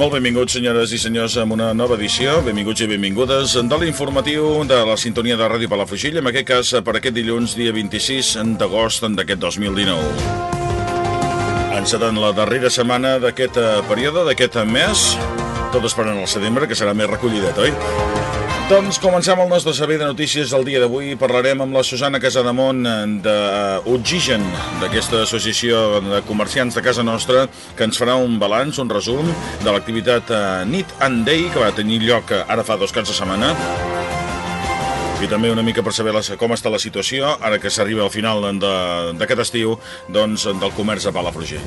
Molt benvinguts, senyores i senyors, a una nova edició. Benvinguts i benvingudes de l'informatiu de la sintonia de Ràdio Palafrugell, en aquest cas per aquest dilluns, dia 26 d'agost d'aquest 2019. Encetant la darrera setmana d'aquest eh, període, d'aquest mes, tot esperant el setembre, que serà més recollidet, oi? Doncs comencem el nostre servei de notícies el dia d'avui. Parlarem amb la Susana Casademont d'Oxigen, d'aquesta associació de comerciants de casa nostra, que ens farà un balanç, un resum de l'activitat eh, Nit and Day, que va tenir lloc eh, ara fa dos caps de setmana. I també una mica per saber la, com està la situació, ara que s'arriba al final d'aquest estiu, doncs, del comerç a Palafrugell.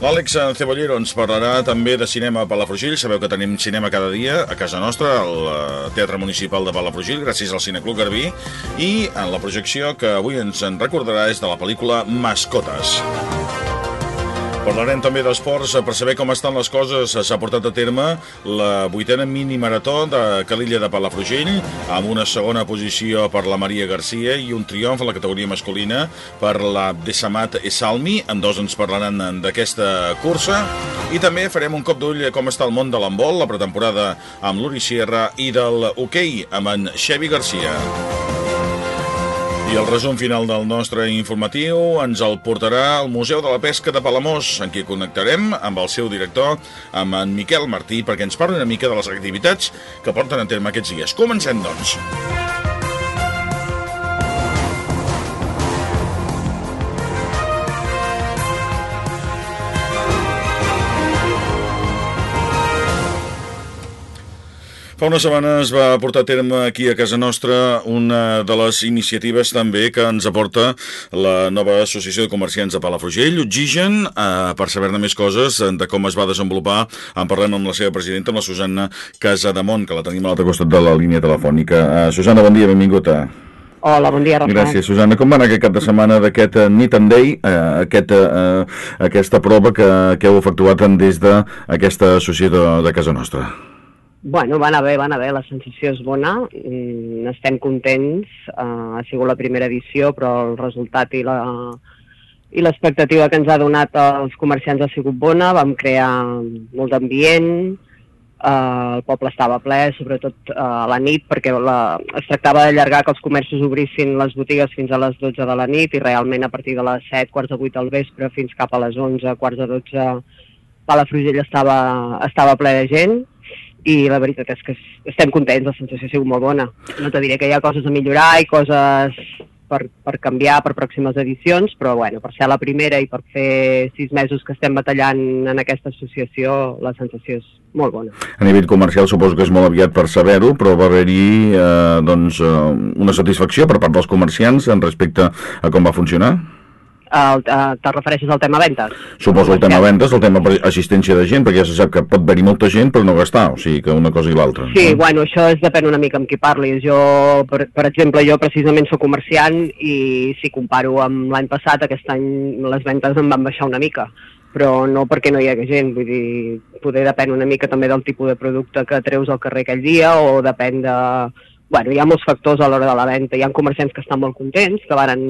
L'Àlex Cebollero ens parlarà també de cinema a Palafrugell. Sabeu que tenim cinema cada dia a casa nostra, al eh, Teatre Municipal de Palafrugell, gràcies al Cineclub Garbí. I en la projecció que avui ens en recordarà és de la pel·lícula Mascotes. Parlarem també d'esports per saber com estan les coses. S'ha portat a terme la vuitena mini marató de Calilla de Palafrugell amb una segona posició per la Maria Garcia i un triomf a la categoria masculina per la Desamat Esalmi. En dos ens parlaran d'aquesta cursa i també farem un cop d'ull com està el món de l'handbol, la pretemporada amb l'Uri Sierra i del hoquei amb en Xevi Garcia. I el resum final del nostre informatiu ens el portarà al Museu de la Pesca de Palamós, en què connectarem amb el seu director, amb en Miquel Martí, perquè ens parli una mica de les activitats que porten a terme aquests dies. Comencem, doncs. Fa una setmana es va portar a terme aquí a casa nostra una de les iniciatives també que ens aporta la nova Associació de Comerciants de Palafrugell, Oxigen, eh, per saber-ne més coses de com es va desenvolupar. En parlem amb la seva presidenta, amb la Susana Casademont, que la tenim a l'altre costat de la línia telefònica. Eh, Susana, bon dia, benvinguda. Hola, bon dia, Rafael. Gràcies, Susana. Com va anar aquest cap de setmana d'aquest Nit and Day, uh, aquest, uh, aquesta prova que, que heu efectuat des d'aquesta associació de, de casa nostra? Bueno, va anar bé, va anar bé, la sensació és bona, mm, estem contents, uh, ha sigut la primera edició, però el resultat i la i l'expectativa que ens ha donat els comerciants ha sigut bona, vam crear molt d'ambient, uh, el poble estava ple, sobretot uh, a la nit, perquè la, es tractava d'allargar que els comerços obrissin les botigues fins a les 12 de la nit i realment a partir de les 7, quarts de 8 del vespre fins cap a les 11, quarts de 12, Palafrugell estava, estava ple de gent i la veritat és que estem contents, la sensació ha sigut molt bona. No te diré que hi ha coses a millorar i coses per, per canviar per pròximes edicions, però bueno, per ser la primera i per fer sis mesos que estem batallant en aquesta associació, la sensació és molt bona. A nivell comercial suposo que és molt aviat per saber-ho, però va haver-hi eh, doncs, eh, una satisfacció per part dels comerciants en respecte a com va funcionar? El, uh, te refereixes al tema ventes? Suposo el tema ventes, el tema assistència de gent, perquè ja se sap que pot haver-hi molta gent però no gastar, o sigui que una cosa i l'altra. Sí, no? bueno, això és depèn una mica amb qui parlis. Jo, per, per exemple, jo precisament sóc comerciant i si comparo amb l'any passat, aquest any les ventes em van baixar una mica però no perquè no hi hagi gent, vull dir, poder depèn una mica també del tipus de producte que treus al carrer aquell dia o depèn de, bueno, hi ha molts factors a l'hora de la venda. Hi ha comerciants que estan molt contents, que varen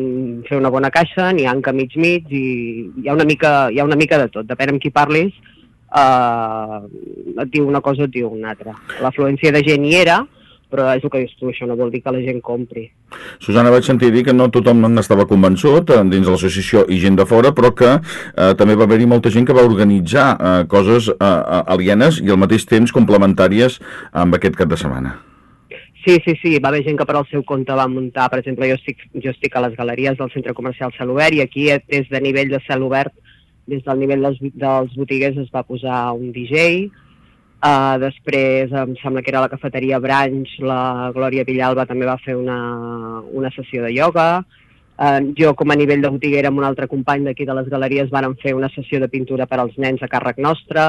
fer una bona caixa, n'hi ha que mig mig, i hi ha una mica, hi ha una mica de tot. Depèn amb qui parlis, eh, et diu una cosa et diu una altra. L'afluència de gent hi era, però és el que dius tu, això no vol dir que la gent compri. Susana, vaig sentir dir que no tothom n'estava convençut eh, dins de l'associació i gent de fora, però que eh, també va haver-hi molta gent que va organitzar eh, coses eh, alienes i al mateix temps complementàries amb aquest cap de setmana. Sí, sí, sí, va haver gent que per al seu compte va muntar, per exemple, jo estic, jo estic a les galeries del centre comercial Cel Obert i aquí des de nivell de Cel Obert, des del nivell dels, dels botiguers es va posar un DJ, uh, després em sembla que era la cafeteria Branch, la Glòria Villalba també va fer una, una sessió de ioga, Eh, jo, com a nivell de botiguera, amb un altre company d'aquí de les galeries, vàrem fer una sessió de pintura per als nens a càrrec nostre.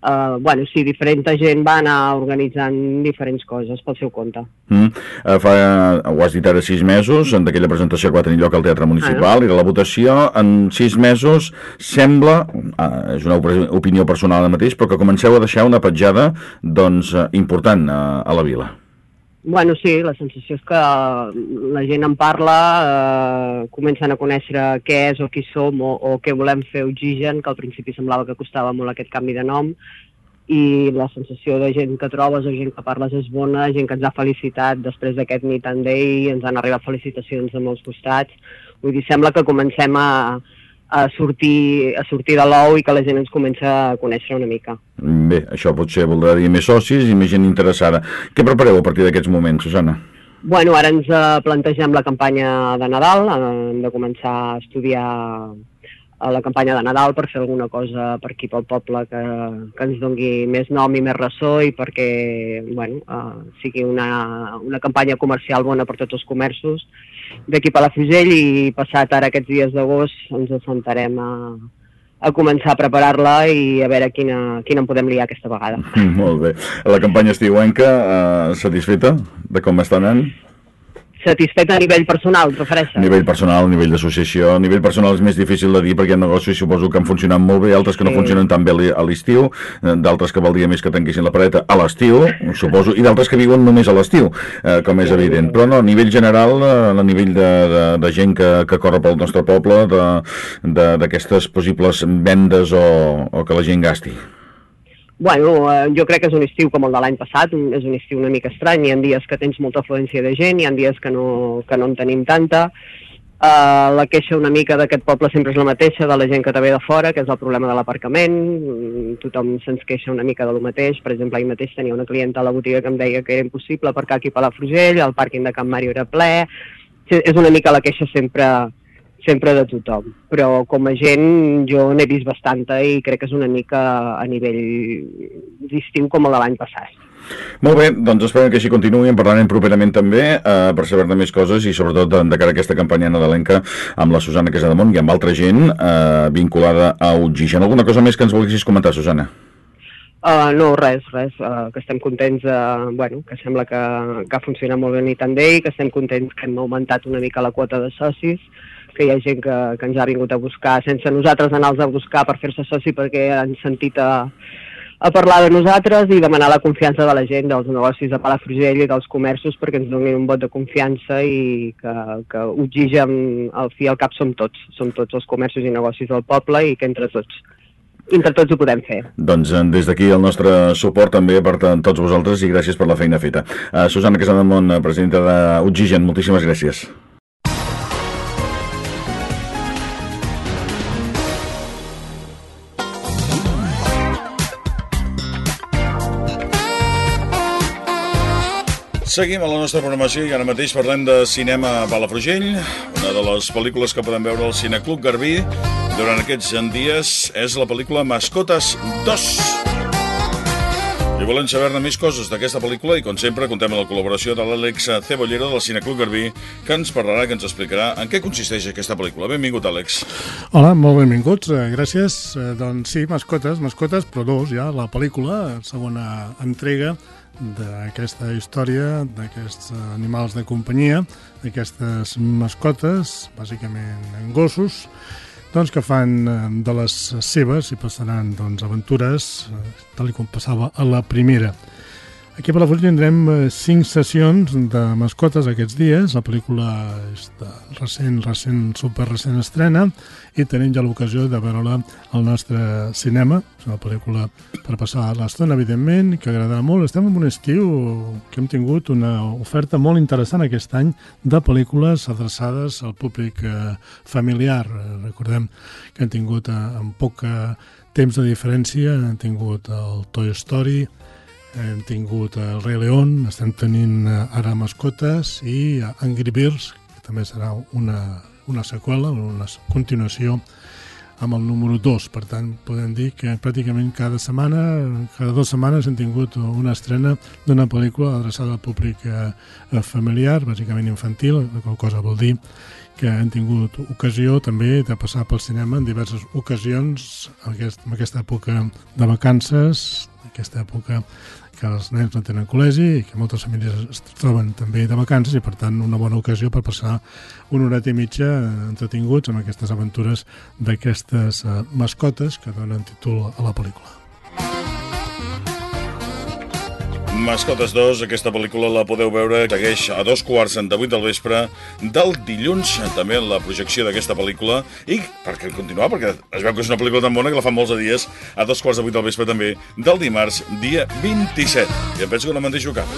Uh, bueno, sí, diferent gent va anar organitzant diferents coses pel seu compte. Mm. Uh, fa, uh, ho has dit ara, sis mesos, d'aquella presentació que va tenir lloc al Teatre Municipal, ah. i de la votació en sis mesos sembla, uh, és una opinió personal ara mateix, però que comenceu a deixar una petjada doncs, uh, important uh, a la vila. Bueno, sí, la sensació és que la gent en parla, eh, comencen a conèixer què és o qui som o, o què volem fer Oxigen, que al principi semblava que costava molt aquest canvi de nom, i la sensació de gent que trobes o gent que parles és bona, gent que ens ha felicitat després d'aquest Meet and Day, ens han arribat felicitacions de molts costats. Vull dir, sembla que comencem a, a sortir, a sortir de l'ou i que la gent ens comença a conèixer una mica. Bé, això potser voldrà dir més socis i més gent interessada. Què prepareu a partir d'aquests moments, Susana? Bueno, ara ens eh, plantegem la campanya de Nadal, hem de començar a estudiar a la campanya de Nadal per fer alguna cosa per aquí pel poble que, que ens dongui més nom i més ressò i perquè bueno, uh, sigui una, una campanya comercial bona per tots els comerços d'aquí a la Fugell i passat ara aquests dies d'agost ens assentarem a, a començar a preparar-la i a veure quina, quina en podem liar aquesta vegada. Molt bé. La campanya estiuenca, uh, satisfeta de com està anant? Satisfet a nivell personal, prefereixes? A nivell personal, a nivell d'associació. A nivell personal és més difícil de dir perquè hi ha negocis, suposo que han funcionat molt bé, altres que no sí. funcionen tan bé a l'estiu, eh, d'altres que valdria més que tanquessin la pareta a l'estiu, suposo, i d'altres que viuen només a l'estiu, eh, com és evident. Però no, a nivell general, eh, a nivell de, de, de gent que, que corre pel nostre poble, d'aquestes possibles vendes o, o que la gent gasti. Bueno, eh, jo crec que és un estiu com el de l'any passat, un, és un estiu una mica estrany, hi ha dies que tens molta afluència de gent, hi ha dies que no, que no en tenim tanta. Uh, la queixa una mica d'aquest poble sempre és la mateixa, de la gent que ve de fora, que és el problema de l'aparcament, mm, tothom se'ns queixa una mica de lo mateix, per exemple, ahir mateix tenia una clienta a la botiga que em deia que era impossible aparcar aquí a Palafrugell, el pàrquing de Camp Mario era ple, és una mica la queixa sempre, sempre de tothom, però com a gent jo n'he vist bastanta i crec que és una mica a nivell d'estiu com el de l'any passat. Molt bé, doncs esperem que així continuï, en parlarem properament també eh, per saber-ne més coses i sobretot de, de cara a aquesta campanya nadalenca amb la Susana Casademont i amb altra gent eh, vinculada a Oxigen. Alguna cosa més que ens volguessis comentar, Susana? Uh, no, res, res, uh, que estem contents, uh, bueno, que sembla que, que ha funcionat molt bé Nit Day, que estem contents que hem augmentat una mica la quota de socis, que hi ha gent que, que ens ha vingut a buscar sense nosaltres anar-los a buscar per fer-se soci perquè han sentit a, a parlar de nosaltres i demanar la confiança de la gent, dels negocis de Palafrugell i dels comerços perquè ens donin un vot de confiança i que, que Oxigen, al fi i al cap, som tots. Som tots els comerços i negocis del poble i que entre tots entre tots ho podem fer. Doncs eh, des d'aquí el nostre suport també per tots vosaltres i gràcies per la feina feta. Uh, Susana Casademont, eh, presidenta d'Oxigen, moltíssimes gràcies. Seguim a la nostra programació i ara mateix parlem de cinema Palafrugell, una de les pel·lícules que podem veure al Cineclub Garbí durant aquests dies és la pel·lícula Mascotes 2. I volem saber-ne més coses d'aquesta pel·lícula i, com sempre, contem amb la col·laboració de l'Àlex Cebollero del Cineclub Garbí, que ens parlarà, que ens explicarà en què consisteix aquesta pel·lícula. Benvingut, Àlex. Hola, molt benvinguts. Eh, gràcies. Eh, doncs sí, mascotes, mascotes, però dos ja, la pel·lícula, segona entrega, d'aquesta història, d'aquests animals de companyia, d'aquestes mascotes, bàsicament gossos, doncs que fan eh, de les seves i passaran doncs, aventures, eh, tal com passava a la primera. Aquí a Palafolls tindrem eh, cinc sessions de mascotes aquests dies. La pel·lícula és de recent, recent, super recent estrena i tenim ja l'ocasió de veure-la al nostre cinema. És una pel·lícula per passar l'estona, evidentment, que agradarà molt. Estem en un estiu que hem tingut una oferta molt interessant aquest any de pel·lícules adreçades al públic eh, familiar. Recordem que hem tingut eh, en poc temps de diferència, hem tingut el Toy Story, hem tingut el Rei León, estem tenint eh, ara mascotes i Angry Birds, que també serà una, una seqüela, una continuació amb el número 2. Per tant, podem dir que pràcticament cada setmana, cada dues setmanes hem tingut una estrena d'una pel·lícula adreçada al públic eh, familiar, bàsicament infantil, qual cosa vol dir que han tingut ocasió també de passar pel cinema en diverses ocasions en, aquest, en aquesta època de vacances, aquesta època que els nens no tenen col·legi i que moltes famílies es troben també de vacances i per tant una bona ocasió per passar una horeta i mitja entretinguts amb aquestes aventures d'aquestes uh, mascotes que donen títol a la pel·lícula. Mascotes 2, aquesta pel·lícula la podeu veure, segueix a dos quarts de vuit del vespre del dilluns, també la projecció d'aquesta pel·lícula, i perquè continuar, perquè es veu que és una pel·lícula tan bona que la fan molts dies, a dos quarts de vuit del vespre també, del dimarts, dia 27. I em penso que no me'n deixo cap.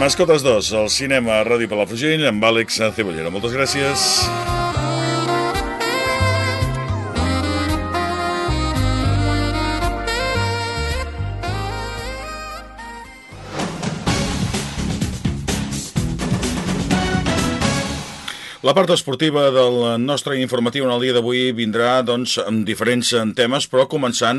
Mascotes 2, al cinema a Ràdio Palafrugell, amb Àlex Cebollera. Moltes gràcies. La part esportiva del nostre informatiu en el dia d'avui vindrà doncs, amb diferents temes, però començant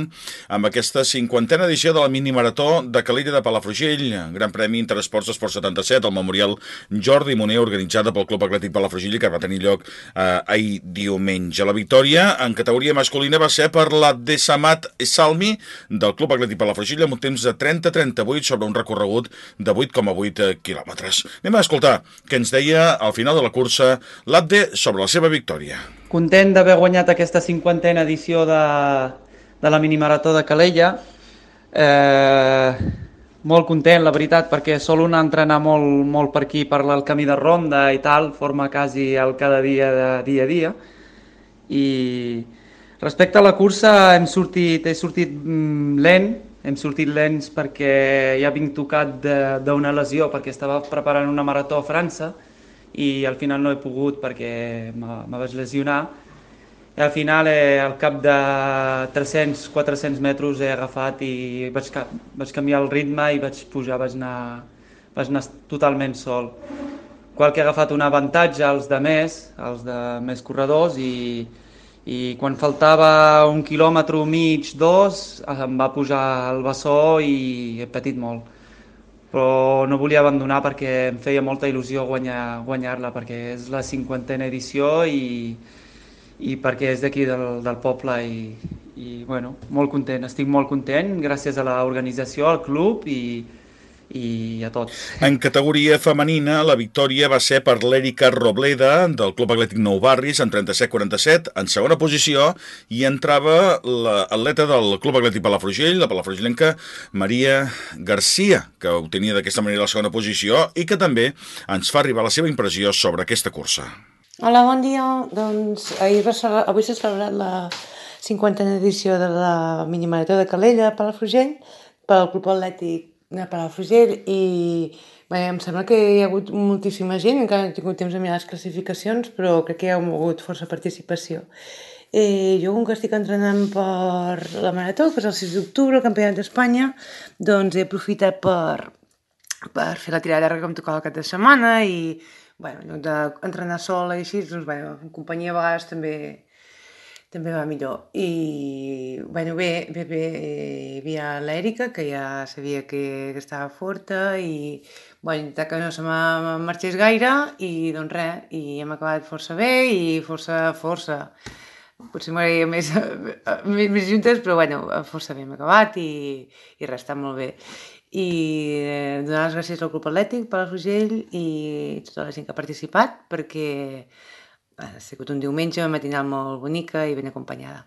amb aquesta cinquantena edició de la mini-marató de Calella de Palafrugell, Gran Premi Interesports Esport 77, el Memorial Jordi Moner, organitzada pel Club Atlètic Palafrugell, que va tenir lloc eh, ahir diumenge. La victòria en categoria masculina va ser per la de Samat Salmi del Club Atlètic Palafrugell amb un temps de 30-38 sobre un recorregut de 8,8 quilòmetres. Anem a escoltar què ens deia al final de la cursa l'Abde sobre la seva victòria. Content d'haver guanyat aquesta cinquantena edició de, de la minimarató de Calella. Eh, molt content, la veritat, perquè sol un entrenar molt, molt per aquí, per el camí de ronda i tal, forma quasi el cada dia de dia a dia. I respecte a la cursa hem sortit, he sortit mm, lent, hem sortit lents perquè ja vinc tocat d'una lesió, perquè estava preparant una marató a França, i al final no he pogut perquè me vaig lesionar i al final eh, al cap de 300-400 metres he agafat i vaig, vaig canviar el ritme i vaig pujar, vaig anar, vaig anar totalment sol. Qual que he agafat un avantatge als de més, als de més corredors i, i quan faltava un quilòmetre mig, dos, em va pujar el bessó i he patit molt però no volia abandonar perquè em feia molta il·lusió guanyar-la, guanyar perquè és la cinquantena edició i, i perquè és d'aquí del, del poble i, i bueno, molt content, estic molt content gràcies a l'organització, al club i, i a tots. En categoria femenina, la victòria va ser per l'Èrica Robleda, del Club Atlètic Nou Barris, en 37-47, en segona posició, i entrava l'atleta del Club Atlètic Palafrugell, la palafrugellenca Maria Garcia, que obtenia d'aquesta manera la segona posició i que també ens fa arribar la seva impressió sobre aquesta cursa. Hola, bon dia. Doncs ahir va avui s'ha celebrat la 50a edició de la minimarató de Calella a Palafrugell pel Club Atlètic de Palafrugell i bé, em sembla que hi ha hagut moltíssima gent, encara no he tingut temps de mirar les classificacions, però crec que hi ha hagut força participació. Eh, jo, com que estic entrenant per la Marató, que és el 6 d'octubre, el Campionat d'Espanya, doncs he aprofitat per, per fer la tirada llarga que em tocava el cap de setmana i, bueno, en lloc d'entrenar sola i així, doncs, bueno, en companyia a vegades també també va millor. I, bueno, bé, bé, bé, hi havia l'Èrica, que ja sabia que, que estava forta, i, bueno, que no se me marxés gaire, i doncs res, i hem acabat força bé, i força, força, potser m'agradaria més, més, més juntes, però bueno, força bé hem acabat, i, i res, està molt bé. I eh, donar les gràcies al Club Atlètic, Palafrugell, i tota la gent que ha participat, perquè ha sigut un diumenge matinal molt bonica i ben acompanyada.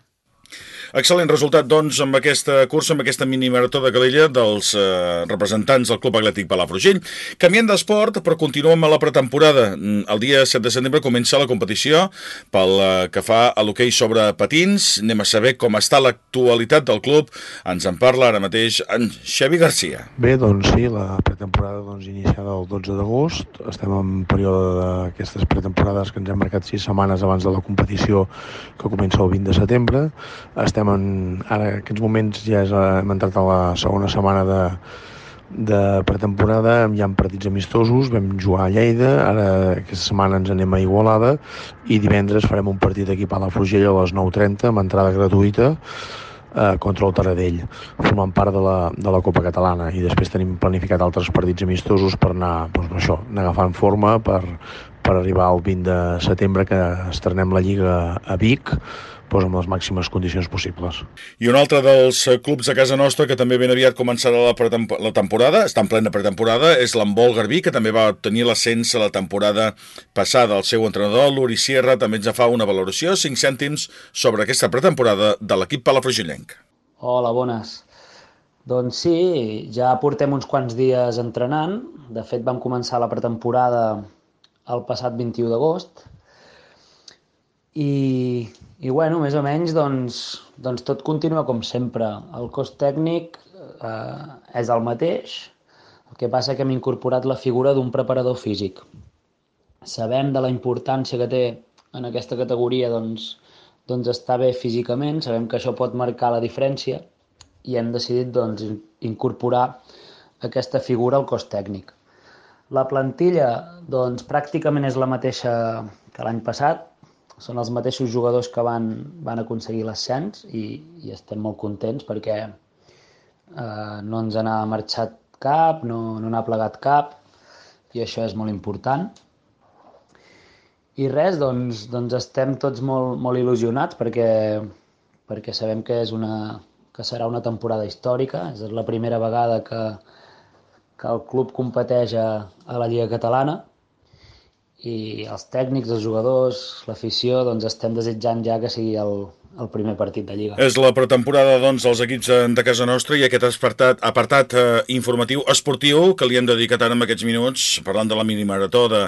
Excel·lent resultat, doncs, amb aquesta cursa, amb aquesta mini-marató de Calella dels eh, representants del Club Atlètic Palafrugell. Canviem d'esport, però continuem a la pretemporada. Mm, el dia 7 de setembre comença la competició pel eh, que fa a l'hoquei sobre patins. Anem a saber com està l'actualitat del club. Ens en parla ara mateix en Xavi Garcia. Bé, doncs sí, la pretemporada doncs, iniciada el 12 d'agost. Estem en període d'aquestes pretemporades que ens hem marcat sis setmanes abans de la competició que comença el 20 de setembre. Estem en, ara en aquests moments ja és, hem entrat a la segona setmana de de pretemporada hi ha partits amistosos, vam jugar a Lleida, ara aquesta setmana ens anem a Igualada i divendres farem un partit aquí a Palafrugell a les 9.30 amb entrada gratuïta eh, contra el Taradell, formant part de la, de la Copa Catalana. I després tenim planificat altres partits amistosos per anar, doncs, això, anar agafant forma per, per arribar al 20 de setembre que estrenem la Lliga a Vic doncs amb les màximes condicions possibles. I un altre dels clubs de casa nostra que també ben aviat començarà la, la temporada, està en plena pretemporada, és l'Embol Garbí, que també va tenir l'ascens a la temporada passada. El seu entrenador, l'Uri Sierra, també ens fa una valoració, 5 cèntims, sobre aquesta pretemporada de l'equip palafrugillenc. Hola, bones. Doncs sí, ja portem uns quants dies entrenant. De fet, vam començar la pretemporada el passat 21 d'agost. I, I bueno, més o menys, doncs, doncs tot continua com sempre. El cost tècnic eh, és el mateix, el que passa que hem incorporat la figura d'un preparador físic. Sabem de la importància que té en aquesta categoria doncs, doncs estar bé físicament, sabem que això pot marcar la diferència i hem decidit doncs, incorporar aquesta figura al cos tècnic. La plantilla doncs, pràcticament és la mateixa que l'any passat. Són els mateixos jugadors que van, van aconseguir l'ascens i, i estem molt contents perquè eh, no ens n'ha marxat cap, no no n'ha plegat cap i això és molt important. I res, doncs, doncs estem tots molt, molt il·lusionats perquè, perquè sabem que, és una, que serà una temporada històrica. És la primera vegada que, que el club competeix a, a la Lliga Catalana i els tècnics, els jugadors, l'afició, doncs estem desitjant ja que sigui el, el primer partit de Lliga. És la pretemporada doncs, dels equips de casa nostra i aquest apartat, apartat eh, informatiu esportiu que li hem dedicat ara en aquests minuts parlant de la minimarató de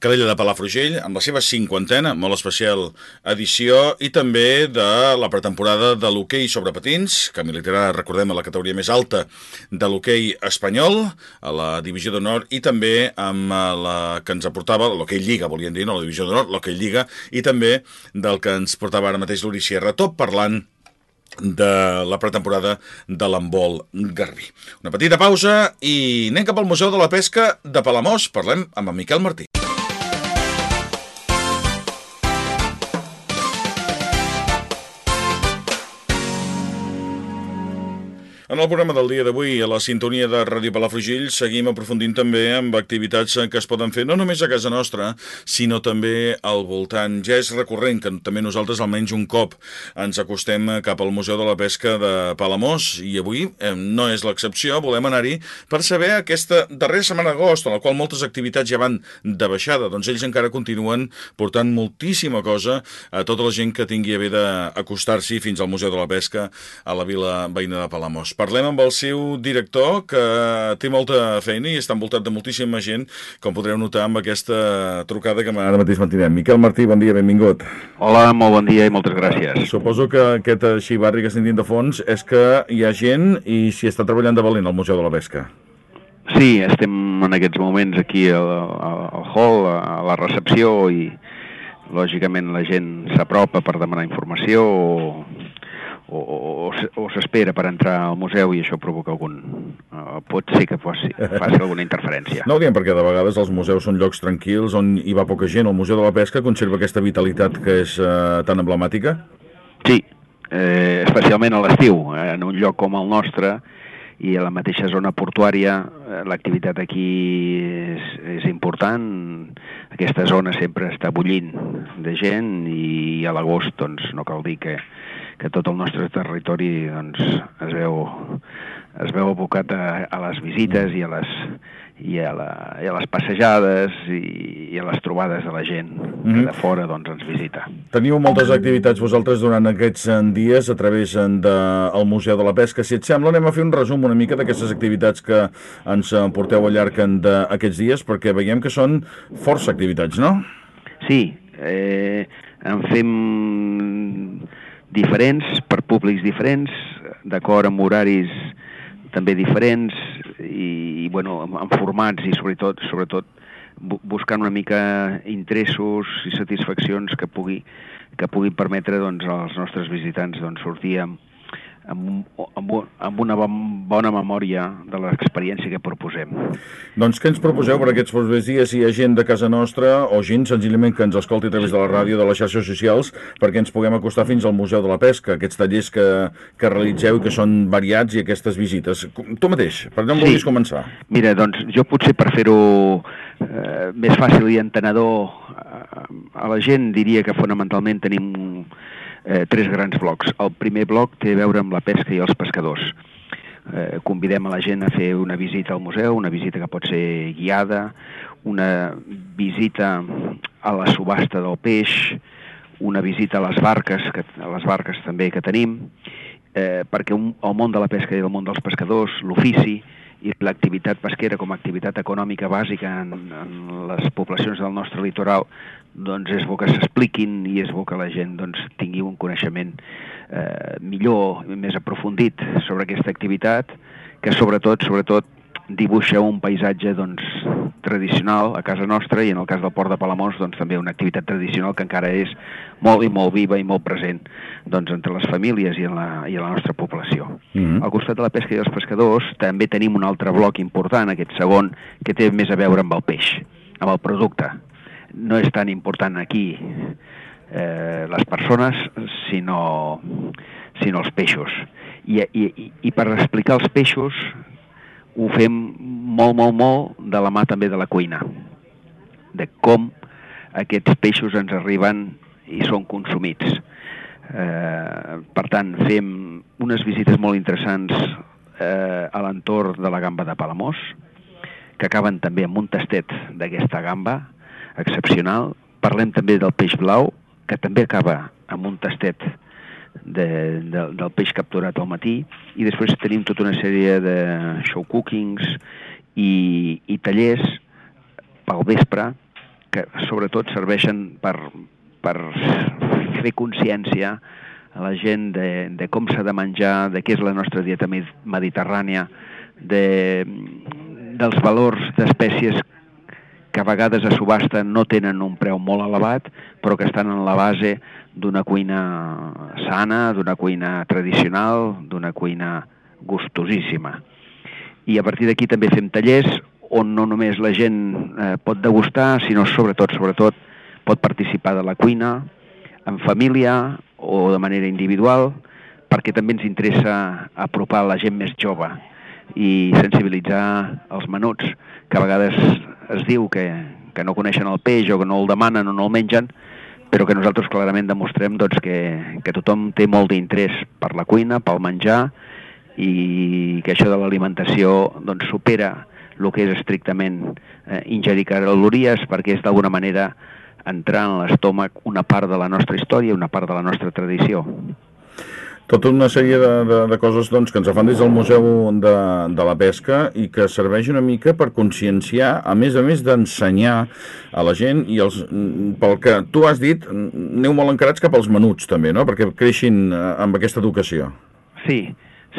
Calella de Palafrugell amb la seva cinquantena, molt especial edició i també de la pretemporada de l'hoquei sobre patins que militarà, recordem, a la categoria més alta de l'hoquei espanyol a la divisió d'honor i també amb eh, la que ens aportava l'hoquei Lliga, volien dir, no la divisió d'honor, l'hoquei Lliga i també del que ens portava ara mateix l'Uri Sierra tot parlant de la pretemporada de l'embol Garbí. Una petita pausa i anem cap al Museu de la Pesca de Palamós. Parlem amb en Miquel Martí. En el programa del dia d'avui, a la sintonia de Ràdio Palafrugell, seguim aprofundint també amb activitats que es poden fer no només a casa nostra, sinó també al voltant. Ja és recurrent que també nosaltres almenys un cop ens acostem cap al Museu de la Pesca de Palamós i avui eh, no és l'excepció, volem anar-hi per saber aquesta darrera setmana d'agost, en la qual moltes activitats ja van de baixada, doncs ells encara continuen portant moltíssima cosa a tota la gent que tingui a bé d'acostar-s'hi fins al Museu de la Pesca a la vila veïna de Palamós. Parlem amb el seu director, que té molta feina i està envoltat de moltíssima gent, com podreu notar amb aquesta trucada que ara mateix mantinem. Miquel Martí, bon dia, benvingut. Hola, molt bon dia i moltes gràcies. Suposo que aquest xivarri que estem dient de fons és que hi ha gent i s'hi està treballant de valent al Museu de la Pesca. Sí, estem en aquests moments aquí al, al hall, a la recepció i lògicament la gent s'apropa per demanar informació o, o, o, o s'espera per entrar al museu i això provoca algun... Uh, pot ser que faci, faci alguna interferència. No ho diem perquè de vegades els museus són llocs tranquils on hi va poca gent. El Museu de la Pesca conserva aquesta vitalitat que és uh, tan emblemàtica? Sí, eh, especialment a l'estiu, eh, en un lloc com el nostre i a la mateixa zona portuària eh, l'activitat aquí és, és important. Aquesta zona sempre està bullint de gent i a l'agost doncs, no cal dir que que tot el nostre territori doncs, es, veu, es veu abocat a, a les visites i a les, i a, la, i a les passejades i, i a les trobades de la gent mm -hmm. que de fora doncs, ens visita. Teniu moltes activitats vosaltres durant aquests dies a través del de, Museu de la Pesca. Si et sembla, anem a fer un resum una mica d'aquestes activitats que ens porteu al llarg d'aquests dies, perquè veiem que són força activitats, no? Sí, eh, en fem diferents, per públics diferents, d'acord amb horaris també diferents i, i bueno, amb, amb formats i sobretot, sobretot buscant una mica interessos i satisfaccions que pugui que puguin permetre doncs, als nostres visitants doncs, sortir amb, amb, amb, amb una bona memòria de l'experiència que proposem. Doncs què ens proposeu per aquests propers dies? Si hi ha gent de casa nostra o gent senzillament que ens escolti a través de la ràdio, de les xarxes socials, perquè ens puguem acostar fins al Museu de la Pesca, aquests tallers que, que realitzeu i que són variats i aquestes visites. Tu mateix, per on sí. vulguis començar? Mira, doncs jo potser per fer-ho eh, més fàcil i entenedor eh, a la gent diria que fonamentalment tenim eh, tres grans blocs. El primer bloc té a veure amb la pesca i els pescadors. Eh, convidem a la gent a fer una visita al museu, una visita que pot ser guiada, una visita a la subhasta del peix, una visita a les barques, que, a les barques també que tenim, eh, perquè un, el món de la pesca i el món dels pescadors, l'ofici, i l'activitat pesquera com a activitat econòmica bàsica en, en les poblacions del nostre litoral doncs és bo que s'expliquin i és bo que la gent doncs, tingui un coneixement eh, millor, més aprofundit sobre aquesta activitat, que sobretot, sobretot dibuixa un paisatge doncs, tradicional a casa nostra i en el cas del Port de Palamós doncs, també una activitat tradicional que encara és molt i molt viva i molt present doncs, entre les famílies i en la, i en la nostra població. Mm -hmm. Al costat de la pesca i els pescadors també tenim un altre bloc important, aquest segon, que té més a veure amb el peix, amb el producte. No és tan important aquí eh, les persones, sinó, sinó els peixos. I, i, I per explicar els peixos ho fem molt, molt, molt de la mà també de la cuina, de com aquests peixos ens arriben i són consumits. Eh, per tant, fem unes visites molt interessants eh, a l'entorn de la gamba de Palamós, que acaben també amb un tastet d'aquesta gamba excepcional. Parlem també del peix blau, que també acaba amb un tastet de, de, del peix capturat al matí i després tenim tota una sèrie de show cookings i, i tallers pel vespre que sobretot serveixen per, per fer consciència a la gent de, de com s'ha de menjar, de què és la nostra dieta mediterrània, de, dels valors d'espècies que a vegades a subhasta no tenen un preu molt elevat, però que estan en la base d'una cuina sana, d'una cuina tradicional, d'una cuina gustosíssima. I a partir d'aquí també fem tallers on no només la gent eh, pot degustar, sinó sobretot, sobretot, pot participar de la cuina, en família o de manera individual, perquè també ens interessa apropar la gent més jove i sensibilitzar els menuts, que a vegades es diu que, que no coneixen el peix o que no el demanen o no el mengen, però que nosaltres clarament demostrem doncs, que, que tothom té molt d'interès per la cuina, pel menjar, i que això de l'alimentació doncs, supera el que és estrictament eh, ingerir calories, perquè és d'alguna manera entrar en l'estómac una part de la nostra història, una part de la nostra tradició tota una sèrie de, de, de coses doncs, que ens fan des del Museu de, de la Pesca i que serveix una mica per conscienciar, a més a més d'ensenyar a la gent i els, pel que tu has dit, aneu molt encarats cap als menuts també, no? perquè creixin eh, amb aquesta educació. Sí,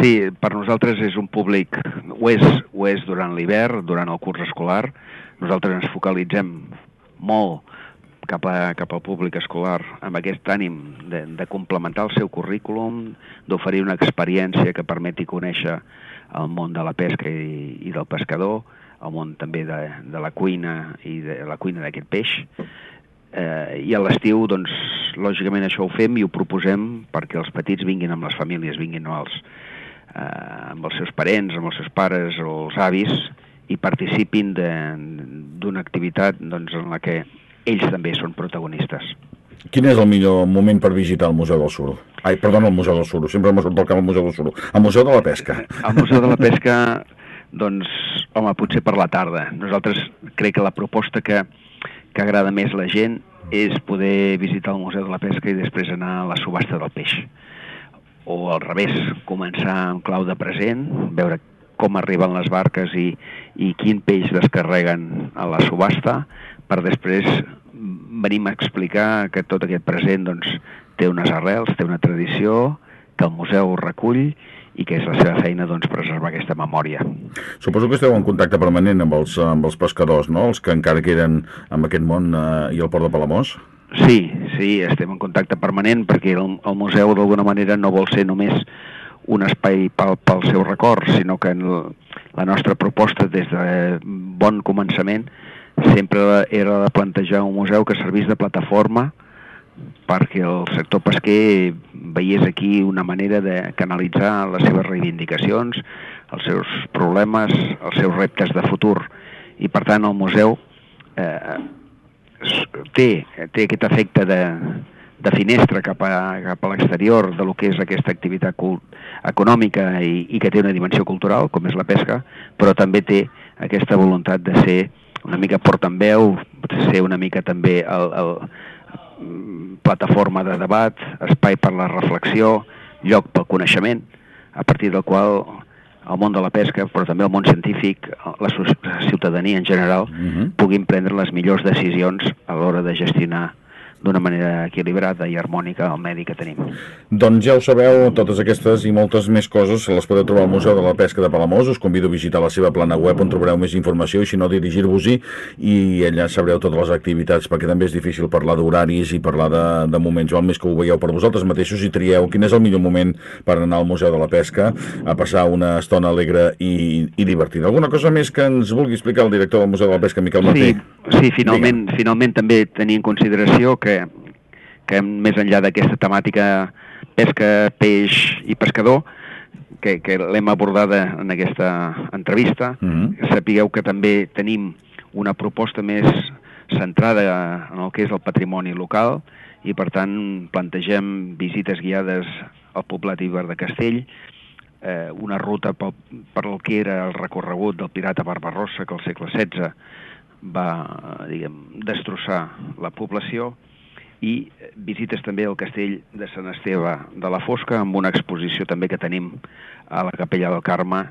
sí, per nosaltres és un públic, ho és, ho és durant l'hivern, durant el curs escolar, nosaltres ens focalitzem molt cap, a, cap al públic escolar amb aquest ànim de, de complementar el seu currículum, d'oferir una experiència que permeti conèixer el món de la pesca i, i del pescador, el món també de, de la cuina i de la cuina d'aquest peix. Eh, I a l'estiu, doncs, lògicament això ho fem i ho proposem perquè els petits vinguin amb les famílies, vinguin els, eh, amb els seus parents, amb els seus pares o els avis i participin d'una activitat doncs, en la que ells també són protagonistes. Quin és el millor moment per visitar el Museu del Suro? Ai, perdona, el Museu del Suro, sempre m'ha sortit cap al Museu del Suro. El Museu de la Pesca. El Museu de la Pesca, doncs, home, potser per la tarda. Nosaltres crec que la proposta que, que agrada més la gent és poder visitar el Museu de la Pesca i després anar a la subhasta del peix. O al revés, començar amb clau de present, veure com arriben les barques i, i quin peix descarreguen a la subhasta, per després venim a explicar que tot aquest present doncs, té unes arrels, té una tradició, que el museu recull i que és la seva feina doncs, preservar aquesta memòria. Suposo que esteu en contacte permanent amb els, amb els pescadors, no? els que encara queden en aquest món eh, i el port de Palamós? Sí, sí, estem en contacte permanent perquè el, el museu d'alguna manera no vol ser només un espai pel, pel seu record, sinó que en la nostra proposta des de bon començament sempre era de plantejar un museu que servís de plataforma perquè el sector pesquer veiés aquí una manera de canalitzar les seves reivindicacions, els seus problemes, els seus reptes de futur. I per tant el museu eh, té, té aquest efecte de, de finestra cap a, cap a l'exterior de lo que és aquesta activitat econòmica i, i que té una dimensió cultural, com és la pesca, però també té aquesta voluntat de ser una mica portaveu, ser una mica també el, el, plataforma de debat, espai per la reflexió, lloc pel coneixement, a partir del qual el món de la pesca, però també el món científic, la ciutadania en general, uh mhm. -huh. puguin prendre les millors decisions a l'hora de gestionar d'una manera equilibrada i harmònica el medi que tenim. Doncs ja ho sabeu, totes aquestes i moltes més coses se les podeu trobar al Museu de la Pesca de Palamós. Us convido a visitar la seva plana web on trobareu més informació i si no dirigir-vos-hi i allà sabreu totes les activitats perquè també és difícil parlar d'horaris i parlar de, de moments. Val més que ho veieu per vosaltres mateixos i trieu quin és el millor moment per anar al Museu de la Pesca a passar una estona alegre i, i divertida. Alguna cosa més que ens vulgui explicar el director del Museu de la Pesca, Miquel Martí? Sí, sí finalment, finalment també tenir en consideració que que, que més enllà d'aquesta temàtica pesca, peix i pescador, que, que l'hem abordada en aquesta entrevista, mm -hmm. sapigueu que també tenim una proposta més centrada en el que és el patrimoni local i per tant plantegem visites guiades al poblat Iber de Castell, eh, una ruta per, per el que era el recorregut del pirata Barbarossa que al segle XVI va diguem, destrossar la població i visites també al castell de Sant Esteve de la Fosca amb una exposició també que tenim a la Capella del Carme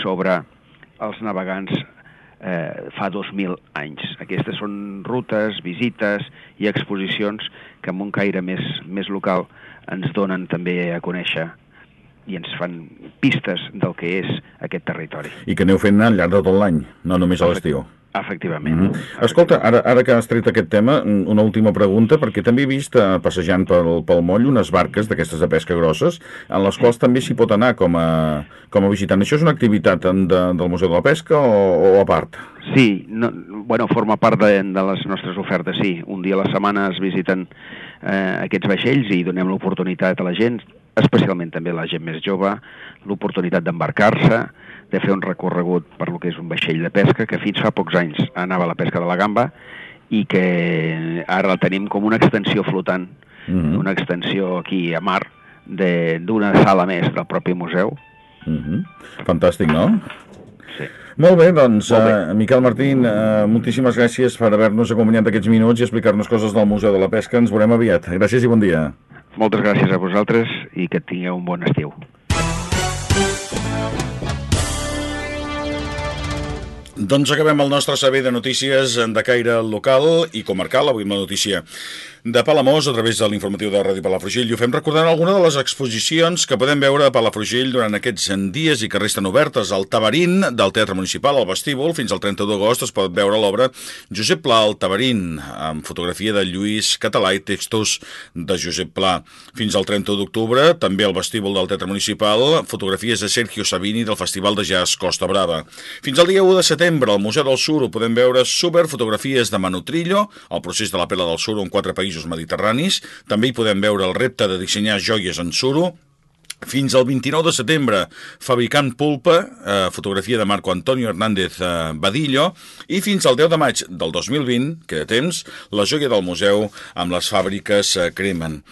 sobre els navegants eh, fa 2.000 anys. Aquestes són rutes, visites i exposicions que amb un caire més, més local ens donen també a conèixer i ens fan pistes del que és aquest territori. I que aneu fent al llarg de tot l'any, no només a l'estiu. Efectivament. Mm -hmm. Escolta, ara, ara que has tret aquest tema, una última pregunta, perquè també he vist eh, passejant pel, pel moll unes barques d'aquestes de pesca grosses, en les quals també s'hi pot anar com a, com a visitant. Això és una activitat de, del Museu de la Pesca o, o a part? Sí, no, bueno, forma part de, de les nostres ofertes, sí. Un dia a la setmana es visiten eh, aquests vaixells i donem l'oportunitat a la gent, especialment també a la gent més jove, l'oportunitat d'embarcar-se, de fer un recorregut per lo que és un vaixell de pesca que fins fa pocs anys anava a la pesca de la gamba i que ara la tenim com una extensió flotant, mm -hmm. una extensió aquí a mar d'una sala més del propi museu. Mm -hmm. Fantàstic, no? Sí. Molt bé, doncs, Molt bé. Uh, Miquel Martín, uh, moltíssimes gràcies per haver-nos acompanyat aquests minuts i explicar-nos coses del Museu de la Pesca. Ens veurem aviat. Gràcies i bon dia. Moltes gràcies a vosaltres i que tingueu un bon estiu. Doncs acabem el nostre saber de notícies de caire local i comarcal, avui la notícia de Palamós a través de l'informatiu de Ràdio Palafrugell i ho fem recordant alguna de les exposicions que podem veure a Palafrugell durant aquests dies i que resten obertes. Al Tabarín del Teatre Municipal, al vestíbul, fins al 30 d'agost es pot veure l'obra Josep Pla al Tabarín, amb fotografia de Lluís Català i textos de Josep Pla. Fins al 30 d'octubre, també al vestíbul del Teatre Municipal, fotografies de Sergio Sabini del Festival de Jazz Costa Brava. Fins al dia 1 de setembre, al Museu del Sur, ho podem veure super fotografies de Manu Trillo, el procés de la pela del Sur en quatre països països mediterranis. També hi podem veure el repte de dissenyar joies en suro, fins al 29 de setembre, Fabricant Pulpa, eh, fotografia de Marco Antonio Hernández eh, Badillo, i fins al 10 de maig del 2020, que de temps, la joia del museu amb les fàbriques eh, Cremen.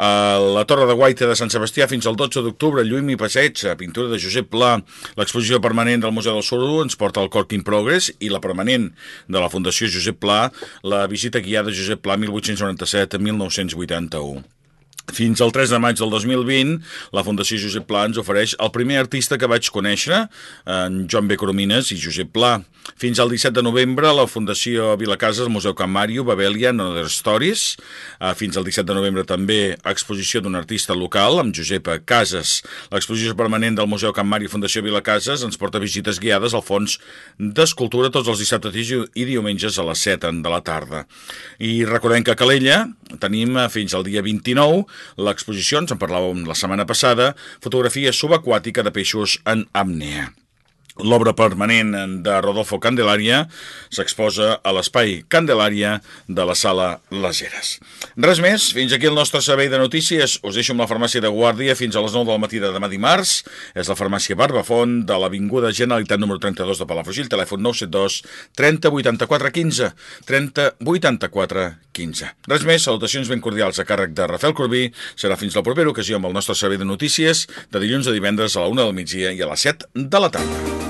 A la Torre de Guaita de Sant Sebastià fins al 12 d'octubre, Lluïm i Passeig, pintura de Josep Pla. L'exposició permanent del Museu del Suro ens porta al Cork in Progress i la permanent de la Fundació Josep Pla, la visita guiada Josep Pla 1897-1981. Fins al 3 de maig del 2020, la Fundació Josep Pla ens ofereix el primer artista que vaig conèixer, en Joan B. Coromines i Josep Pla. Fins al 17 de novembre, la Fundació Vilacases, Museu Can Mario, Babelia, Another Stories. Eh, fins al 17 de novembre també exposició d'un artista local, amb Josep Casas. L'exposició permanent del Museu Can Mario Fundació Vilacases ens porta visites guiades al fons d'escultura tots els dissabtes i diumenges a les 7 de la tarda. I recordem que a Calella tenim eh, fins al dia 29 l'exposició, ens en parlàvem la setmana passada, fotografia subaquàtica de peixos en apnea. L'obra permanent de Rodolfo Candelaria s'exposa a l'espai Candelaria de la sala Les Heres. Res més, fins aquí el nostre servei de notícies. Us deixo amb la farmàcia de Guàrdia fins a les 9 del matí de demà dimarts. És la farmàcia Barbafont de l'Avinguda Generalitat número 32 de Palafrugell, telèfon 972 30 84 15 30 84 15. Res més, salutacions ben cordials a càrrec de Rafael Corbí. Serà fins la propera ocasió amb el nostre servei de notícies de dilluns a divendres a la 1 del migdia i a les 7 de la tarda.